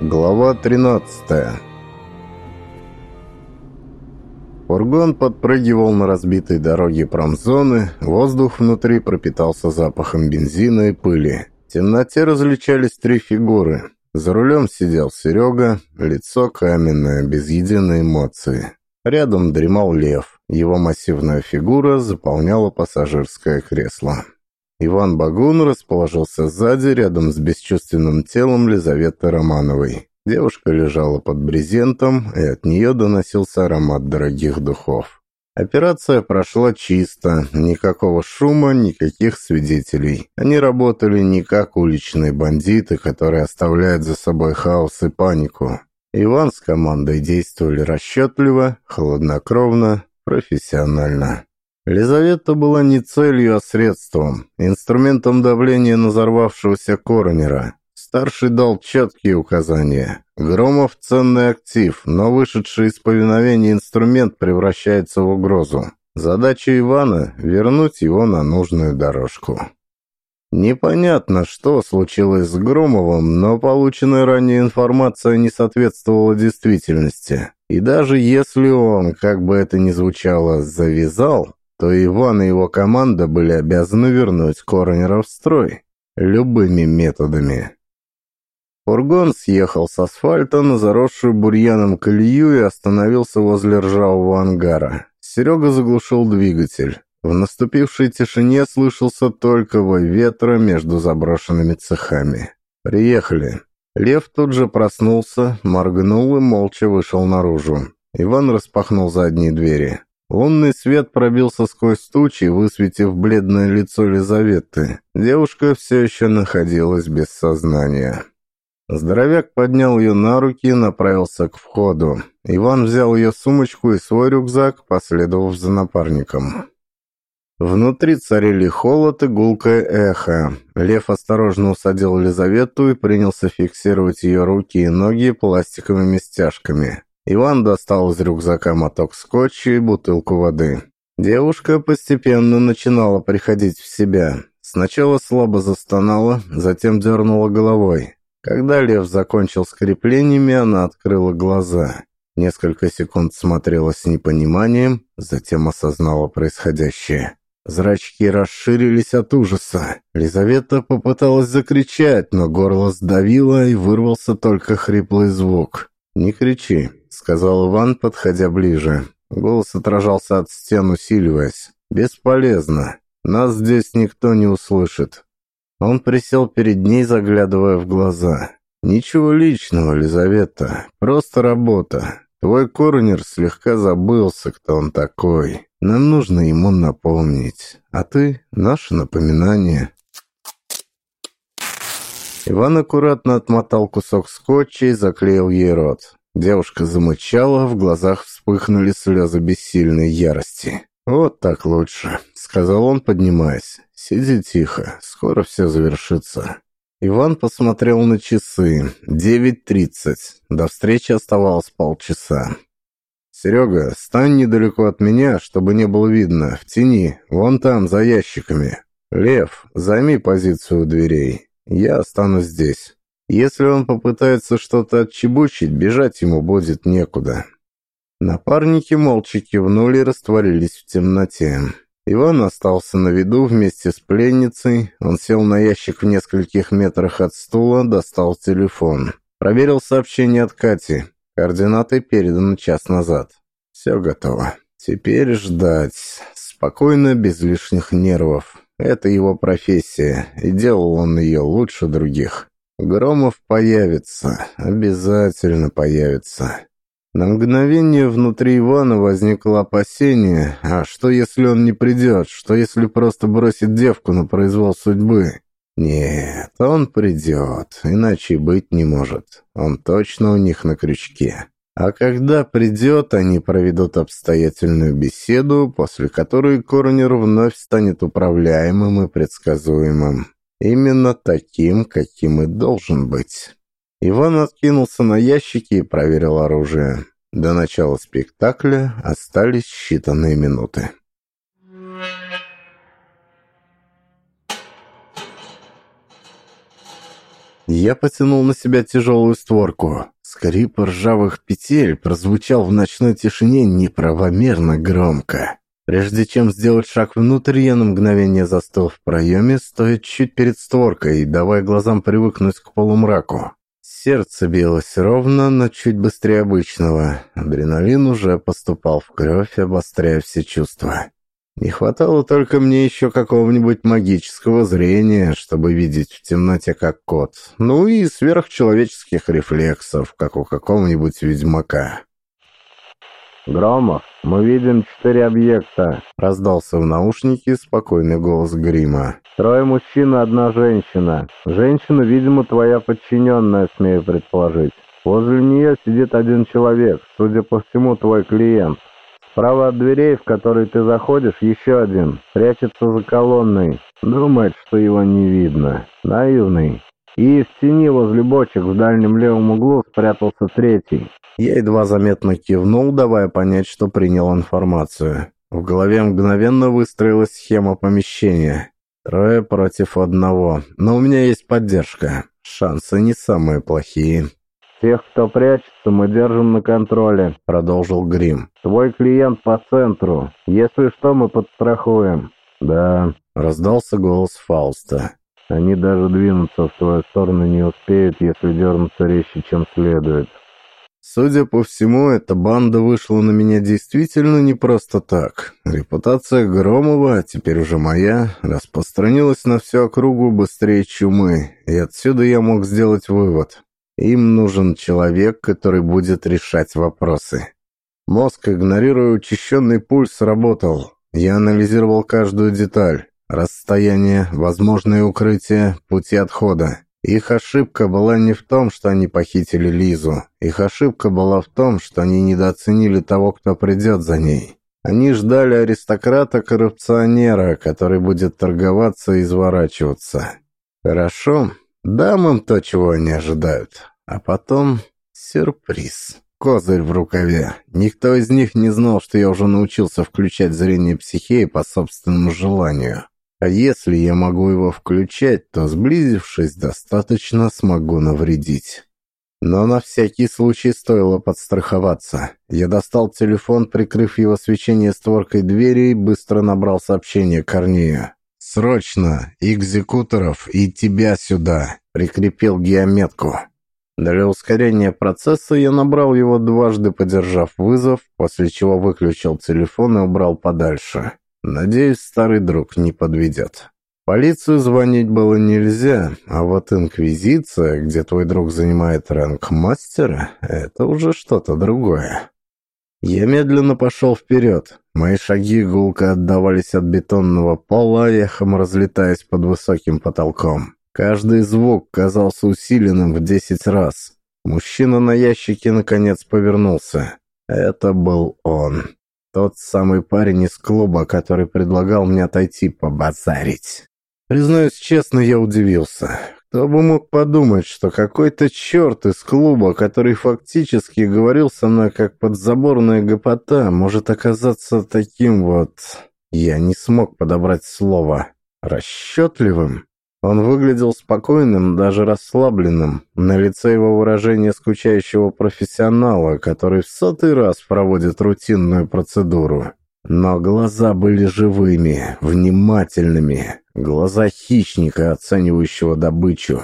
Глава 13 Фургон подпрыгивал на разбитой дороге промзоны, воздух внутри пропитался запахом бензина и пыли. В темноте различались три фигуры. За рулем сидел Серега, лицо каменное, без единой эмоции. Рядом дремал лев, его массивная фигура заполняла пассажирское кресло. Иван Багун расположился сзади, рядом с бесчувственным телом Лизаветы Романовой. Девушка лежала под брезентом, и от нее доносился аромат дорогих духов. Операция прошла чисто, никакого шума, никаких свидетелей. Они работали не как уличные бандиты, которые оставляют за собой хаос и панику. Иван с командой действовали расчетливо, хладнокровно, профессионально. Лизавета была не целью, а средством, инструментом давления на взорвавшегося коронера. Старший дал четкие указания. Громов – ценный актив, но вышедший из повиновения инструмент превращается в угрозу. Задача Ивана – вернуть его на нужную дорожку. Непонятно, что случилось с Громовым, но полученная ранее информация не соответствовала действительности. И даже если он, как бы это ни звучало, завязал, то Иван и его команда были обязаны вернуть Коронера в строй. Любыми методами. Фургон съехал с асфальта на заросшую бурьяном колею и остановился возле ржавого ангара. Серега заглушил двигатель. В наступившей тишине слышался только вой ветра между заброшенными цехами. «Приехали». Лев тут же проснулся, моргнул и молча вышел наружу. Иван распахнул задние двери. Лунный свет пробился сквозь тучи, высветив бледное лицо Лизаветы. Девушка все еще находилась без сознания. Здоровяк поднял ее на руки и направился к входу. Иван взял ее сумочку и свой рюкзак, последовав за напарником. Внутри царили холод и гулкое эхо. Лев осторожно усадил Лизавету и принялся фиксировать ее руки и ноги пластиковыми стяжками. Иван достал из рюкзака моток скотча и бутылку воды. Девушка постепенно начинала приходить в себя. Сначала слабо застонала, затем дернула головой. Когда лев закончил с креплениями, она открыла глаза. Несколько секунд смотрела с непониманием, затем осознала происходящее. Зрачки расширились от ужаса. Лизавета попыталась закричать, но горло сдавило и вырвался только хриплый звук. «Не кричи», — сказал Иван, подходя ближе. Голос отражался от стен, усиливаясь. «Бесполезно. Нас здесь никто не услышит. Он присел перед ней, заглядывая в глаза. «Ничего личного, Лизавета. Просто работа. Твой коронер слегка забылся, кто он такой. Нам нужно ему напомнить. А ты — наше напоминание». Иван аккуратно отмотал кусок скотча и заклеил ей рот. Девушка замычала, в глазах вспыхнули слезы бессильной ярости. «Вот так лучше», — сказал он, поднимаясь. «Сиди тихо, скоро все завершится». Иван посмотрел на часы. Девять тридцать. До встречи оставалось полчаса. «Серега, стань недалеко от меня, чтобы не было видно. В тени, вон там, за ящиками. Лев, займи позицию у дверей. Я останусь здесь. Если он попытается что-то отчебучить, бежать ему будет некуда». Напарники молча кивнули и растворились в темноте. Иван остался на виду вместе с пленницей. Он сел на ящик в нескольких метрах от стула, достал телефон. Проверил сообщение от Кати. Координаты переданы час назад. Все готово. Теперь ждать. Спокойно, без лишних нервов. Это его профессия, и делал он ее лучше других. Громов появится, обязательно появится. На мгновение внутри Ивана возникло опасение, а что если он не придет, что если просто бросит девку на произвол судьбы? Нет, он придет, иначе быть не может. Он точно у них на крючке. А когда придет, они проведут обстоятельную беседу, после которой Коронер вновь станет управляемым и предсказуемым. Именно таким, каким и должен быть. Иван откинулся на ящики и проверил оружие. До начала спектакля остались считанные минуты. Я потянул на себя тяжелую створку. Скрип ржавых петель прозвучал в ночной тишине неправомерно громко. Прежде чем сделать шаг внутрь, я на мгновение застыл в проеме, стоя чуть перед створкой, давая глазам привыкнуть к полумраку. Сердце билось ровно, но чуть быстрее обычного. Адреналин уже поступал в кровь, обостряя все чувства. Не хватало только мне еще какого-нибудь магического зрения, чтобы видеть в темноте как кот. Ну и сверхчеловеческих рефлексов, как у какого-нибудь ведьмака. «Громов, мы видим четыре объекта», — раздался в наушнике спокойный голос Грима. «Трое мужчин и одна женщина. Женщина, видимо, твоя подчиненная, смею предположить. Возле нее сидит один человек, судя по всему, твой клиент. Справа от дверей, в которые ты заходишь, еще один. Прячется за колонной. Думает, что его не видно. Наивный. И в тени возле бочек в дальнем левом углу спрятался третий. Я едва заметно кивнул, давая понять, что принял информацию. В голове мгновенно выстроилась схема помещения. Трое против одного. Но у меня есть поддержка. Шансы не самые плохие. «Тех, кто прячется, мы держим на контроле», — продолжил Грим. «Твой клиент по центру. Если что, мы подстрахуем». «Да», — раздался голос Фауста. «Они даже двинуться в твою сторону не успеют, если дернутся резче, чем следует». Судя по всему, эта банда вышла на меня действительно не просто так. Репутация Громова, теперь уже моя, распространилась на всю округу быстрее чумы, и отсюда я мог сделать вывод. Им нужен человек, который будет решать вопросы. Мозг, игнорируя учащенный пульс, работал. Я анализировал каждую деталь. Расстояние, возможные укрытия, пути отхода. Их ошибка была не в том, что они похитили Лизу. Их ошибка была в том, что они недооценили того, кто придет за ней. Они ждали аристократа-коррупционера, который будет торговаться и изворачиваться. Хорошо, Дам им то, чего они ожидают. А потом сюрприз. Козырь в рукаве. Никто из них не знал, что я уже научился включать зрение психеи по собственному желанию. А если я могу его включать, то, сблизившись, достаточно смогу навредить. Но на всякий случай стоило подстраховаться. Я достал телефон, прикрыв его свечение створкой двери и быстро набрал сообщение Корнею. «Срочно! Экзекуторов и тебя сюда!» — прикрепил геометку. Для ускорения процесса я набрал его дважды, подержав вызов, после чего выключил телефон и убрал подальше. Надеюсь, старый друг не подведет. Полицию звонить было нельзя, а вот инквизиция, где твой друг занимает ранг мастера, это уже что-то другое. Я медленно пошел вперед. Мои шаги гулко отдавались от бетонного пола, эхом разлетаясь под высоким потолком. Каждый звук казался усиленным в десять раз. Мужчина на ящике наконец повернулся. Это был он. Тот самый парень из клуба, который предлагал мне отойти побазарить. Признаюсь честно, я удивился. Кто бы мог подумать, что какой-то черт из клуба, который фактически говорил со мной как подзаборная гопота, может оказаться таким вот... Я не смог подобрать слово. Расчетливым? Он выглядел спокойным, даже расслабленным. На лице его выражение скучающего профессионала, который в сотый раз проводит рутинную процедуру. Но глаза были живыми, внимательными. Глаза хищника, оценивающего добычу.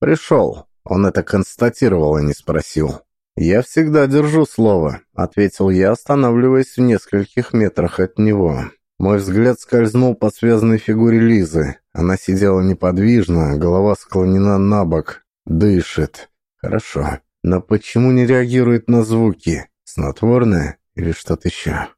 «Пришел». Он это констатировал, а не спросил. «Я всегда держу слово», — ответил я, останавливаясь в нескольких метрах от него. Мой взгляд скользнул по связанной фигуре Лизы. Она сидела неподвижно, голова склонена на бок. Дышит. Хорошо. Но почему не реагирует на звуки? Снотворное или что-то еще?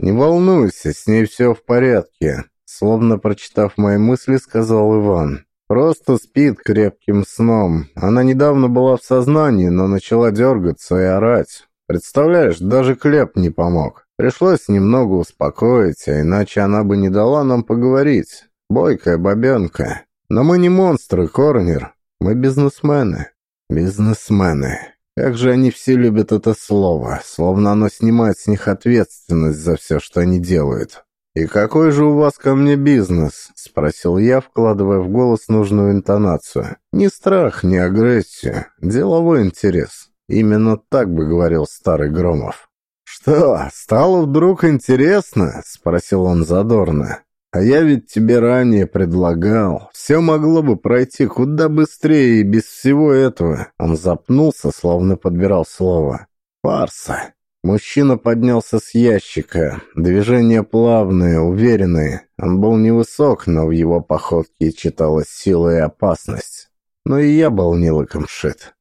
«Не волнуйся, с ней все в порядке», — словно прочитав мои мысли, сказал Иван. «Просто спит крепким сном. Она недавно была в сознании, но начала дергаться и орать. Представляешь, даже Клеп не помог. Пришлось немного успокоить, а иначе она бы не дала нам поговорить. Бойкая бабенка. Но мы не монстры, Корнер. Мы бизнесмены. Бизнесмены. Как же они все любят это слово, словно оно снимает с них ответственность за все, что они делают. «И какой же у вас ко мне бизнес?» — спросил я, вкладывая в голос нужную интонацию. «Не страх, не агрессия, деловой интерес». Именно так бы говорил старый Громов. «Что, стало вдруг интересно?» — спросил он задорно. «А я ведь тебе ранее предлагал. Все могло бы пройти куда быстрее и без всего этого». Он запнулся, словно подбирал слово. «Фарса». Мужчина поднялся с ящика. Движения плавные, уверенные. Он был невысок, но в его походке читалась сила и опасность. Но и я был не лыком шит.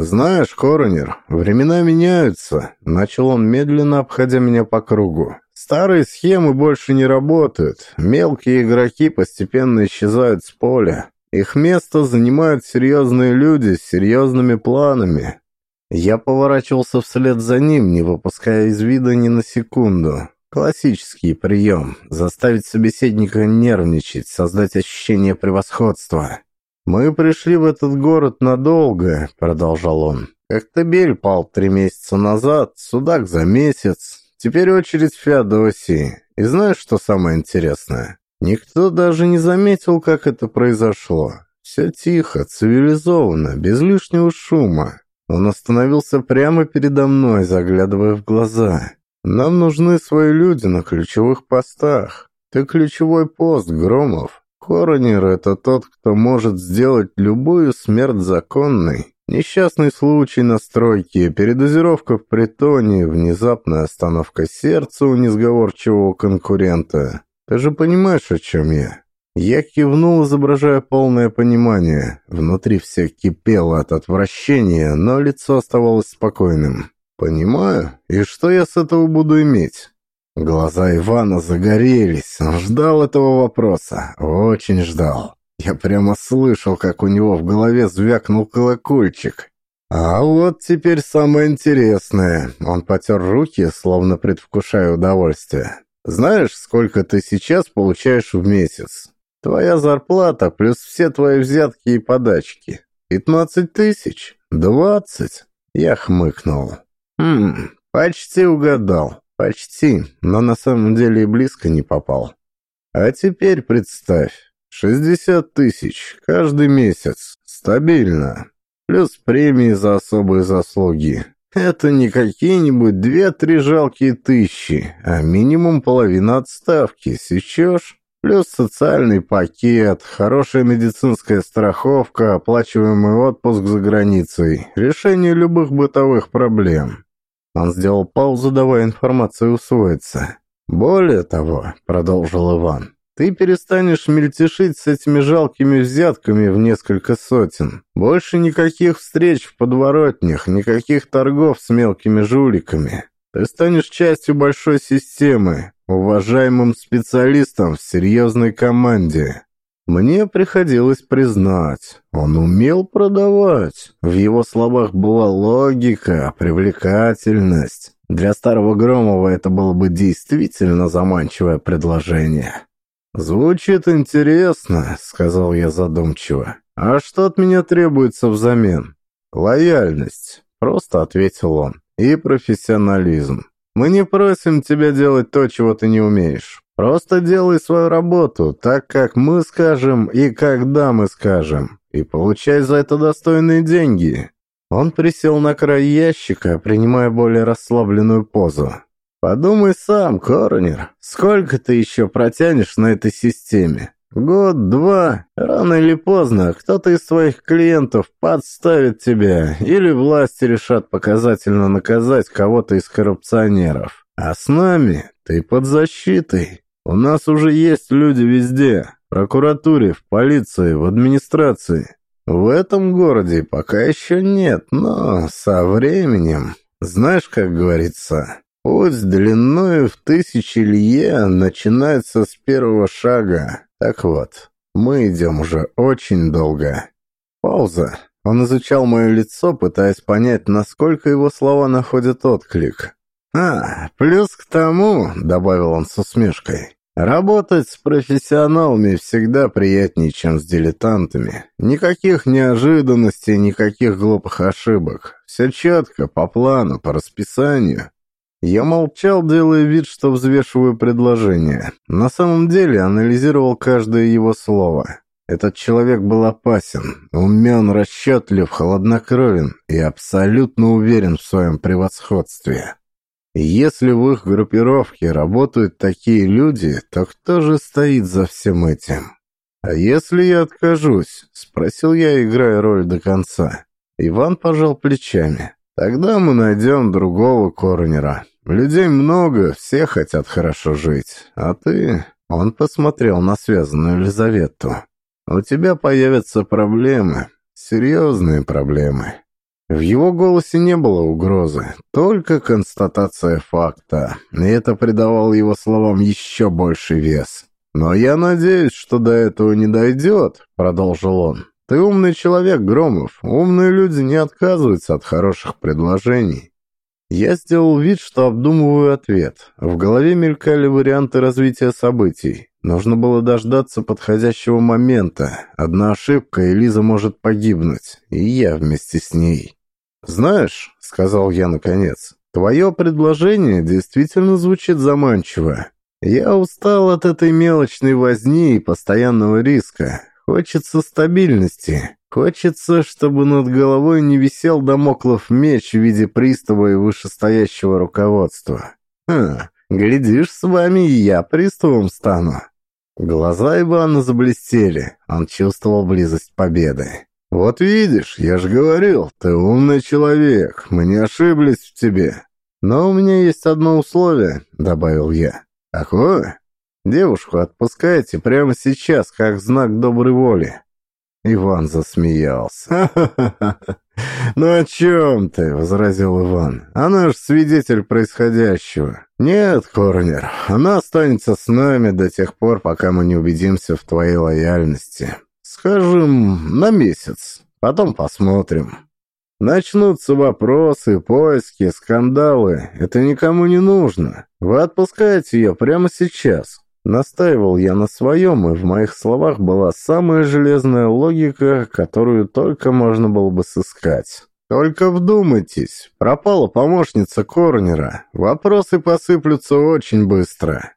«Знаешь, Коронер, времена меняются», — начал он медленно, обходя меня по кругу. «Старые схемы больше не работают. Мелкие игроки постепенно исчезают с поля. Их место занимают серьезные люди с серьезными планами. Я поворачивался вслед за ним, не выпуская из вида ни на секунду. Классический прием – заставить собеседника нервничать, создать ощущение превосходства. «Мы пришли в этот город надолго», – продолжал он. «Как Табель пал три месяца назад, Судак за месяц. Теперь очередь в Феодосии. И знаешь, что самое интересное? Никто даже не заметил, как это произошло. Все тихо, цивилизованно, без лишнего шума. Он остановился прямо передо мной, заглядывая в глаза. «Нам нужны свои люди на ключевых постах. Ты ключевой пост, Громов. Коронер — это тот, кто может сделать любую смерть законной. Несчастный случай на стройке, передозировка в притоне, внезапная остановка сердца у несговорчивого конкурента. Ты же понимаешь, о чем я?» Я кивнул, изображая полное понимание. Внутри все кипело от отвращения, но лицо оставалось спокойным. «Понимаю. И что я с этого буду иметь?» Глаза Ивана загорелись. Он ждал этого вопроса. Очень ждал. Я прямо слышал, как у него в голове звякнул колокольчик. «А вот теперь самое интересное». Он потер руки, словно предвкушая удовольствие. «Знаешь, сколько ты сейчас получаешь в месяц?» Твоя зарплата плюс все твои взятки и подачки. Пятнадцать тысяч? Двадцать?» Я хмыкнул. «Хм, почти угадал. Почти, но на самом деле и близко не попал. А теперь представь, шестьдесят тысяч каждый месяц. Стабильно. Плюс премии за особые заслуги. Это не какие-нибудь две-три жалкие тысячи, а минимум половина отставки. Сечешь? Плюс социальный пакет, хорошая медицинская страховка, оплачиваемый отпуск за границей, решение любых бытовых проблем. Он сделал паузу, давая информацию усвоиться. «Более того», — продолжил Иван, — «ты перестанешь мельтешить с этими жалкими взятками в несколько сотен. Больше никаких встреч в подворотнях, никаких торгов с мелкими жуликами. Ты станешь частью большой системы, уважаемым специалистом в серьезной команде. Мне приходилось признать, он умел продавать. В его словах была логика, привлекательность. Для старого Громова это было бы действительно заманчивое предложение. «Звучит интересно», — сказал я задумчиво. «А что от меня требуется взамен?» «Лояльность», — просто ответил он. «И профессионализм. Мы не просим тебя делать то, чего ты не умеешь. Просто делай свою работу так, как мы скажем и когда мы скажем, и получай за это достойные деньги». Он присел на край ящика, принимая более расслабленную позу. «Подумай сам, Коронер, сколько ты еще протянешь на этой системе? Год-два, рано или поздно, кто-то из своих клиентов подставит тебя, или власти решат показательно наказать кого-то из коррупционеров. А с нами ты под защитой. У нас уже есть люди везде, в прокуратуре, в полиции, в администрации. В этом городе пока еще нет, но со временем, знаешь, как говорится, путь длиною в тысячи лье начинается с первого шага. Так вот, мы идем уже очень долго. Пауза. Он изучал мое лицо, пытаясь понять, насколько его слова находят отклик. «А, плюс к тому», — добавил он с усмешкой, «работать с профессионалами всегда приятнее, чем с дилетантами. Никаких неожиданностей, никаких глупых ошибок. Все четко, по плану, по расписанию. Я молчал, делая вид, что взвешиваю предложение. На самом деле анализировал каждое его слово. Этот человек был опасен, умен, расчетлив, холоднокровен и абсолютно уверен в своем превосходстве. Если в их группировке работают такие люди, то кто же стоит за всем этим? «А если я откажусь?» — спросил я, играя роль до конца. Иван пожал плечами. «Тогда мы найдем другого коронера. Людей много, все хотят хорошо жить. А ты...» Он посмотрел на связанную Елизавету. У тебя появятся проблемы, серьезные проблемы». В его голосе не было угрозы, только констатация факта, и это придавало его словам еще больший вес. «Но я надеюсь, что до этого не дойдет», — продолжил он. «Ты умный человек, Громов. Умные люди не отказываются от хороших предложений. Я сделал вид, что обдумываю ответ. В голове мелькали варианты развития событий. Нужно было дождаться подходящего момента. Одна ошибка, и Лиза может погибнуть. И я вместе с ней. «Знаешь», — сказал я наконец, — «твое предложение действительно звучит заманчиво. Я устал от этой мелочной возни и постоянного риска. Хочется стабильности. Хочется, чтобы над головой не висел домоклов меч в виде пристава и вышестоящего руководства. Хм, глядишь, с вами и я приставом стану. Глаза Ивана заблестели. Он чувствовал близость победы. «Вот видишь, я же говорил, ты умный человек, мы не ошиблись в тебе. Но у меня есть одно условие», — добавил я. «Какое?» «Девушку отпускайте прямо сейчас, как знак доброй воли. Иван засмеялся. «Ну о чем ты?» — возразил Иван. «Она ж свидетель происходящего». «Нет, Корнер, она останется с нами до тех пор, пока мы не убедимся в твоей лояльности. Скажем, на месяц. Потом посмотрим». Начнутся вопросы, поиски, скандалы. Это никому не нужно. Вы отпускаете ее прямо сейчас. Настаивал я на своем, и в моих словах была самая железная логика, которую только можно было бы сыскать. «Только вдумайтесь, пропала помощница Корнера. Вопросы посыплются очень быстро».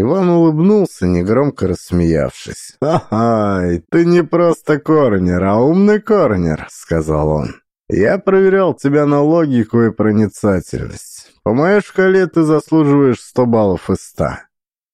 Иван улыбнулся, негромко рассмеявшись. «Ага, ты не просто Корнер, а умный Корнер», — сказал он. «Я проверял тебя на логику и проницательность. По моей шкале ты заслуживаешь сто баллов из ста.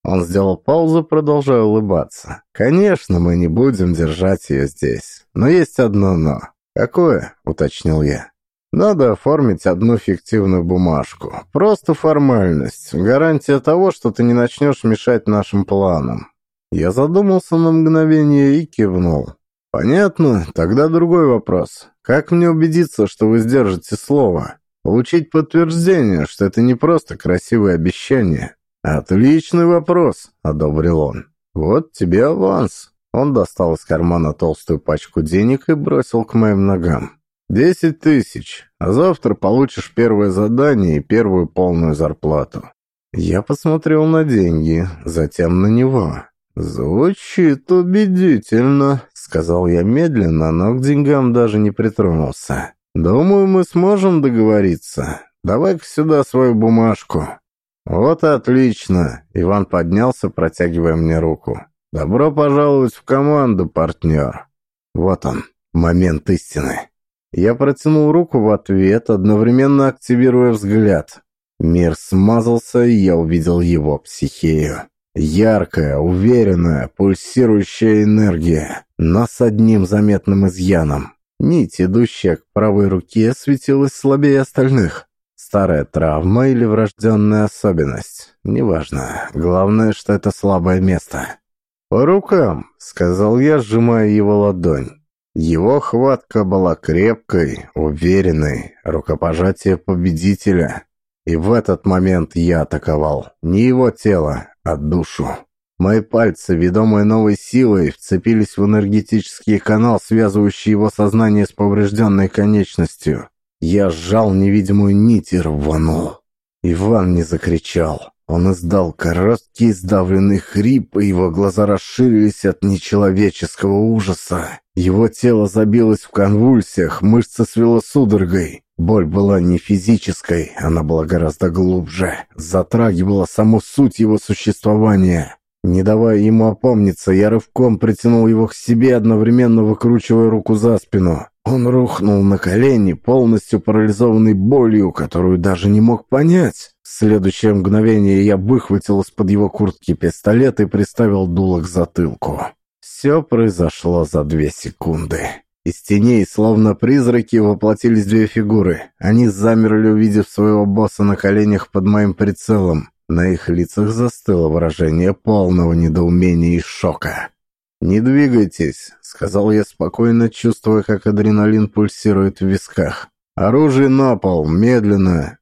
Он сделал паузу, продолжая улыбаться. «Конечно, мы не будем держать ее здесь. Но есть одно «но». «Какое?» — уточнил я. «Надо оформить одну фиктивную бумажку. Просто формальность. Гарантия того, что ты не начнешь мешать нашим планам». Я задумался на мгновение и кивнул. «Понятно. Тогда другой вопрос. Как мне убедиться, что вы сдержите слово? Получить подтверждение, что это не просто красивое обещание, «Отличный вопрос», — одобрил он. «Вот тебе аванс». Он достал из кармана толстую пачку денег и бросил к моим ногам. «Десять тысяч, а завтра получишь первое задание и первую полную зарплату». Я посмотрел на деньги, затем на него. «Звучит убедительно», — сказал я медленно, но к деньгам даже не притронулся. «Думаю, мы сможем договориться. Давай-ка сюда свою бумажку». «Вот отлично!» — Иван поднялся, протягивая мне руку. «Добро пожаловать в команду, партнер!» Вот он, момент истины. Я протянул руку в ответ, одновременно активируя взгляд. Мир смазался, и я увидел его психею. Яркая, уверенная, пульсирующая энергия, но с одним заметным изъяном. Нить, идущая к правой руке, светилась слабее остальных. Старая травма или врожденная особенность. Неважно. Главное, что это слабое место. «По рукам», — сказал я, сжимая его ладонь. Его хватка была крепкой, уверенной, рукопожатие победителя. И в этот момент я атаковал не его тело, а душу. Мои пальцы, ведомые новой силой, вцепились в энергетический канал, связывающий его сознание с поврежденной конечностью. Я сжал невидимую нить и рванул. Иван не закричал. Он издал короткий сдавленный хрип, и его глаза расширились от нечеловеческого ужаса. Его тело забилось в конвульсиях, мышцы свело судорогой. Боль была не физической, она была гораздо глубже, затрагивала саму суть его существования. Не давая ему опомниться, я рывком притянул его к себе, одновременно выкручивая руку за спину. Он рухнул на колени, полностью парализованный болью, которую даже не мог понять. В следующее мгновение я выхватил из-под его куртки пистолет и приставил дуло к затылку. Все произошло за две секунды. Из теней, словно призраки, воплотились две фигуры. Они замерли, увидев своего босса на коленях под моим прицелом. На их лицах застыло выражение полного недоумения и шока. «Не двигайтесь», — сказал я спокойно, чувствуя, как адреналин пульсирует в висках. «Оружие на пол, медленно!»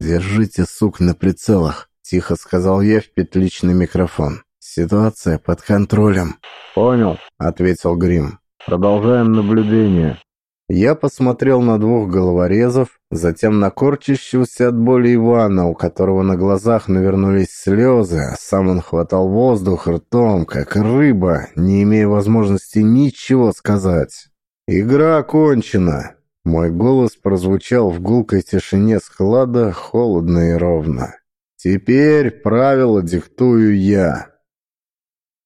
«Держите сук на прицелах», — тихо сказал я в петличный микрофон. «Ситуация под контролем». «Понял», — ответил Грим. «Продолжаем наблюдение». Я посмотрел на двух головорезов, затем на корчащегося от боли Ивана, у которого на глазах навернулись слезы, а сам он хватал воздух ртом, как рыба, не имея возможности ничего сказать. «Игра окончена!» Мой голос прозвучал в гулкой тишине склада холодно и ровно. «Теперь правила диктую я».